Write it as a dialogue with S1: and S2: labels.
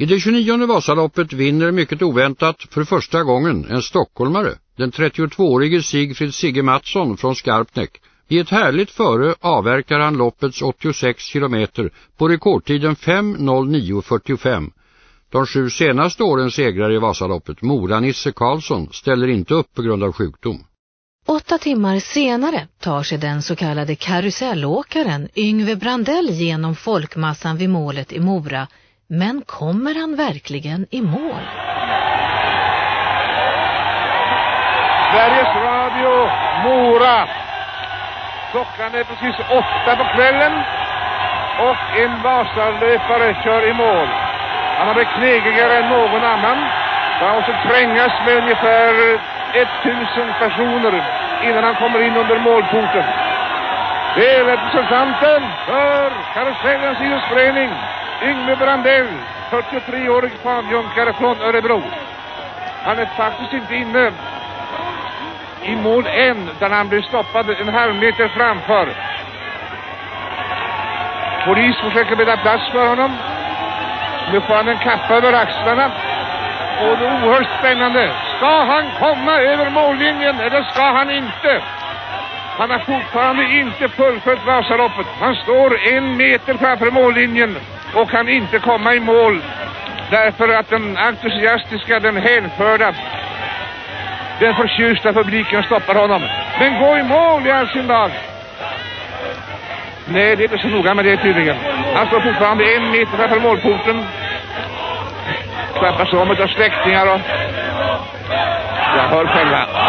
S1: I det 29 Vasaloppet vinner mycket oväntat för första gången en stockholmare, den 32-årige Sigfrid Sigge Mattsson från Skarpnäck. I ett härligt före avverkar han loppets 86 kilometer på rekordtiden 5.09.45. De sju senaste årens segrare i Vasaloppet, Mora Nisse Karlsson, ställer inte upp på grund av sjukdom.
S2: Åtta timmar senare tar sig den så kallade karusellåkaren Yngve Brandell genom folkmassan vid målet i Mora men kommer han verkligen i mål?
S3: Sveriges Radio, Mora. Klockan är precis åtta på kvällen och en Vasalöpare kör i mål. Han har blivit knegigare än någon annan. Han måste trängas med ungefär 1000 personer innan han kommer in under målporten. Det är representanten för Karusellens idrottsförening Yngve Brandell, 43-årig fanjunkare från Örebro. Han är faktiskt inte inne i mål än, utan han blir stoppad en halv meter framför. Polis försöker bereda plats för honom. Nu får han en kappa över axlarna. Och det är oerhört spännande. Ska han komma över mållinjen eller ska han inte? Han har fortfarande inte fullföljt Vasaloppet. Han står en meter framför mållinjen och kan inte komma i mål därför att den entusiastiska, den hänförda, den förtjusta publiken stoppar honom. Men gå i mål i all sin dag! Nej, det är inte så noga med det tydligen. Han står fortfarande en meter framför målporten. Klappas om av släktingar och... Jag hör själva.